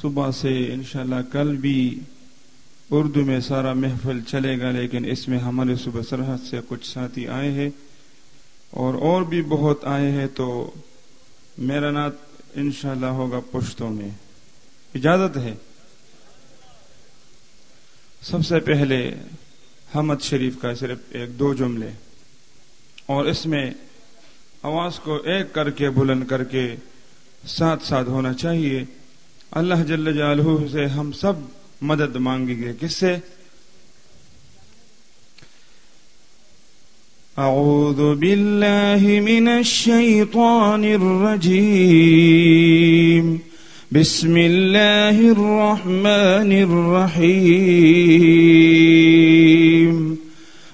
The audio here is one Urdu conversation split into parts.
صبح سے انشاءاللہ کل بھی اردو میں سارا محفل چلے گا، لیکن اس میں ہمارے صبح سرحد سے کچھ ساتھی آئے ہیں اور اور بھی بہت آئے ہیں، تو میرا نعت انشاءاللہ ہوگا پشتوں میں۔ اجازت ہے؟ سب سے پہلے حمد شریف کا صرف ایک دو جملے، اور اس میں آواز کو ایک کر کے بلند کر کے ساتھ ساتھ ہونا چاہیے۔ اللہ جل جلالہ سے ہم سب مدد مانگیں گے۔ کس سے؟ اعوذ باللہ من الشیطان الرجیم۔ بسم اللہ الرحمن الرحیم۔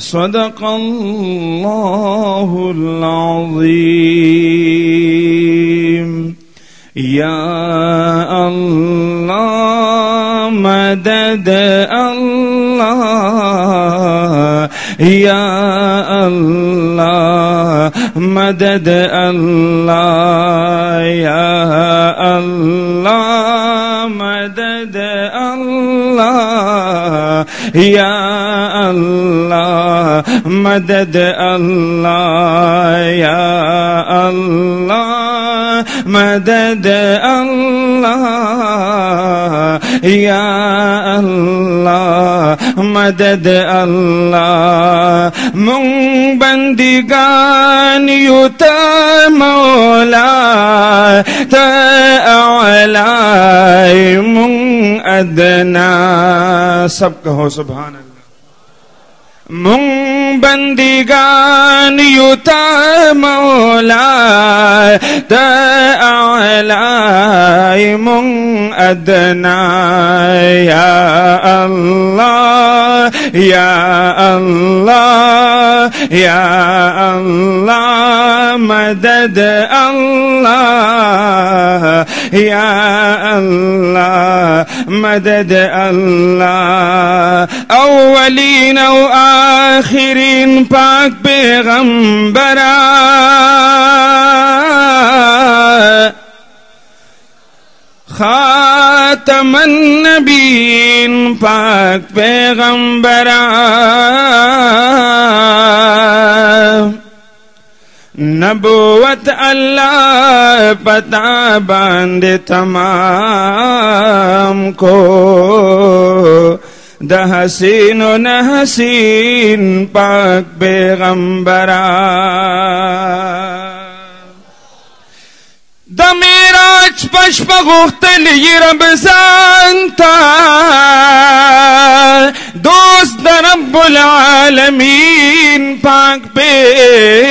صدق الله العظيم. يا الله مدد الله. يا الله مدد الله. يا الله يا الله مدد الله يا الله مدد الله يا مدد الله من بندگان يتا مولا تعالى من ادنا۔ سب کہو سبحان اللہ۔ من بندگان یوتا مولا تعالی من أدنى. يا الله يا الله يا الله مدد الله. يا الله مدد الله. أولين وآخرين باك بغمبران خاتم النبین پاک پیغمبرا نبوت اللہ پتا باندھ تمام کو۔ دہسین و نحسین پاک پیغمبرا دمیراج پشپ غختل یہ رب زانتا دوست رب العالمین پاک پیغمبرانو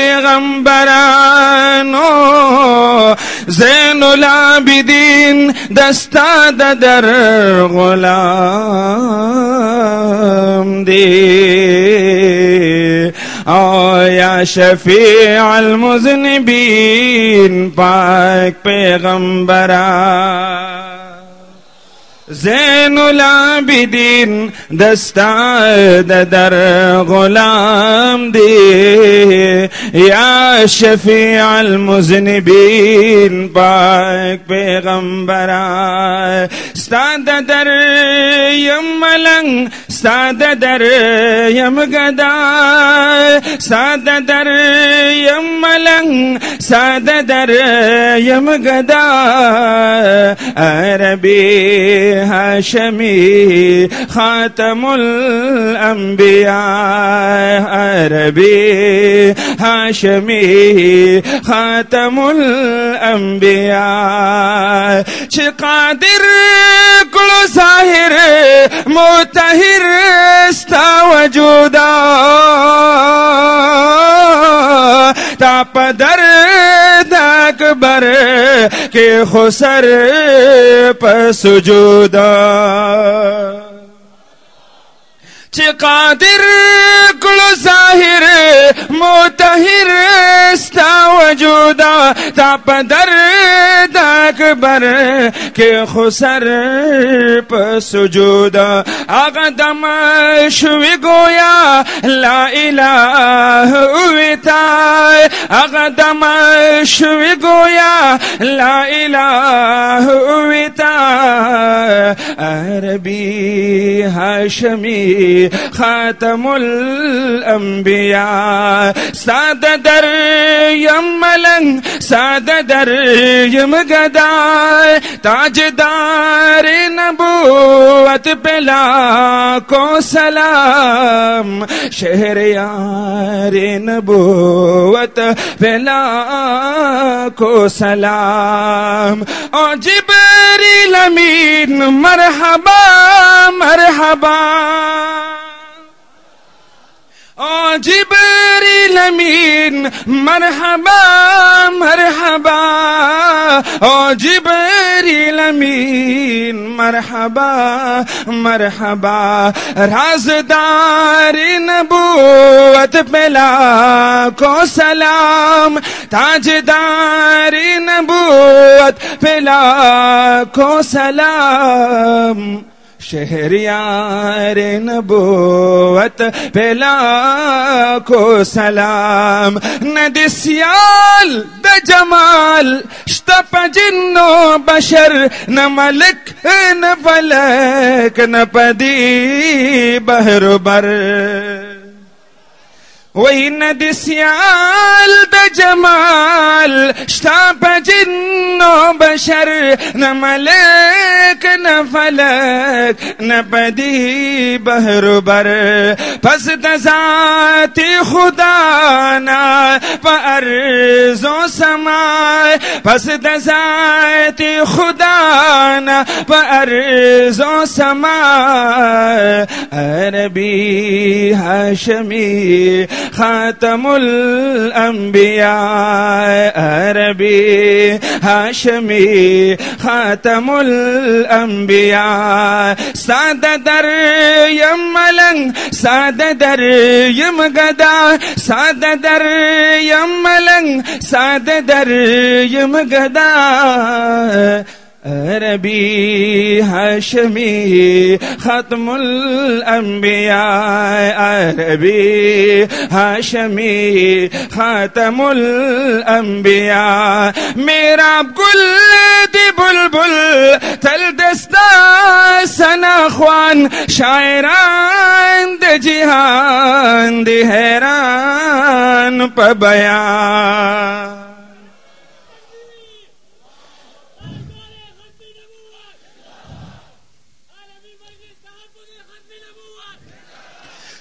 زین العابدین دستا در غلام دی یا شفیع المذنبین پاک پیغمبران۔ زین العابدین دستا در غلام دی یا شفیع المذنبین، پاک پیغمبر استاد در یم ملنگ، استاد در یم گدا۔ استاد در یم ملنگ، استاد در یم گدا۔ عربی هاشمی خاتم الانبیاء عربی هاشمی خاتم الانبیاء چه قادر کل ظاهر متحر استا وجودا اکبر کے خسر پسجودا قادر کل ظاہر موتہر استا وجودا تا پدر داک بر کے خسر پسجودا اغدم شوی گویا، لا الہ اوی تا آغا اویتا اغدم گویا، لا الہ اویتا عربی ہاشمی خاتم الانبیاء ساد در یم ملنگ ساد در یم گدائے تاجدار نبوت پلا کو سلام شہر یار نبوت پلا کو سلام۔ اور جبری لمین مرحبا مرحبا۔ او جبریل امین، مرحبا مرحبا۔ او جبریل امین مرحبا مرحبا، رازدار نبوت پلا کو سلام، تاجدار نبوت پلا کو سلام، شہریار نبوت پلا کو سلام ندسیال د جمال شتپ جنو بشر نہ ملک نہ فلک نہ پدی بہر بر۔ وين دسيال بجمال شتاب جن بشر نملك نفلك نبدي بهر بر پس ذاتی خدانا نا سماء. و سما پس ذاتی خدا نا پرز خاتم الانبیاء عربی، ہاشمی، خاتم الانبیاء ساد در یم ملنگ ساد در یم گدا ساد در یم ملنگ ساد در یم گدا۔ عربی ہاشمی ختم الانبیاء، عربی ہاشمی ختم الانبیاء۔ میرا گل دی بلبل تل دستا سنا خوان شاعران د جہان دی حیران پا بیان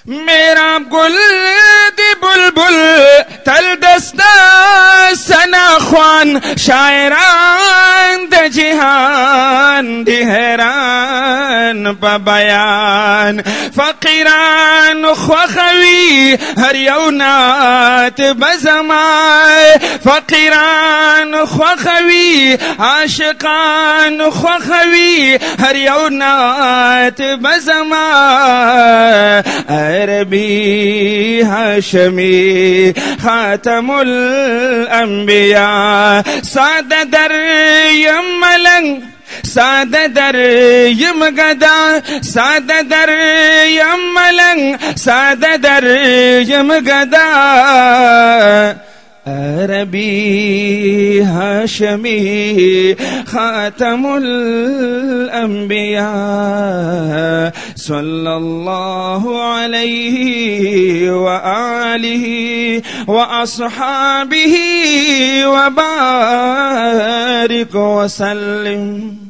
میرا گل دی بلبل تل دستا خوان شاعران د جہان دی حیران پا بیان. فقیران خوخوی، ہر یونات بزمائے فقیران خوخوی، عاشقان خوخوی، ہر یونات بزمائے عربی، ہاشمی، خاتم الانبیاء. ساد در یم ملنگ ساد در یم گدا ربي هاشمي خاتم الأنبياء صلى الله عليه وآله وأصحابه وبارك وسلم.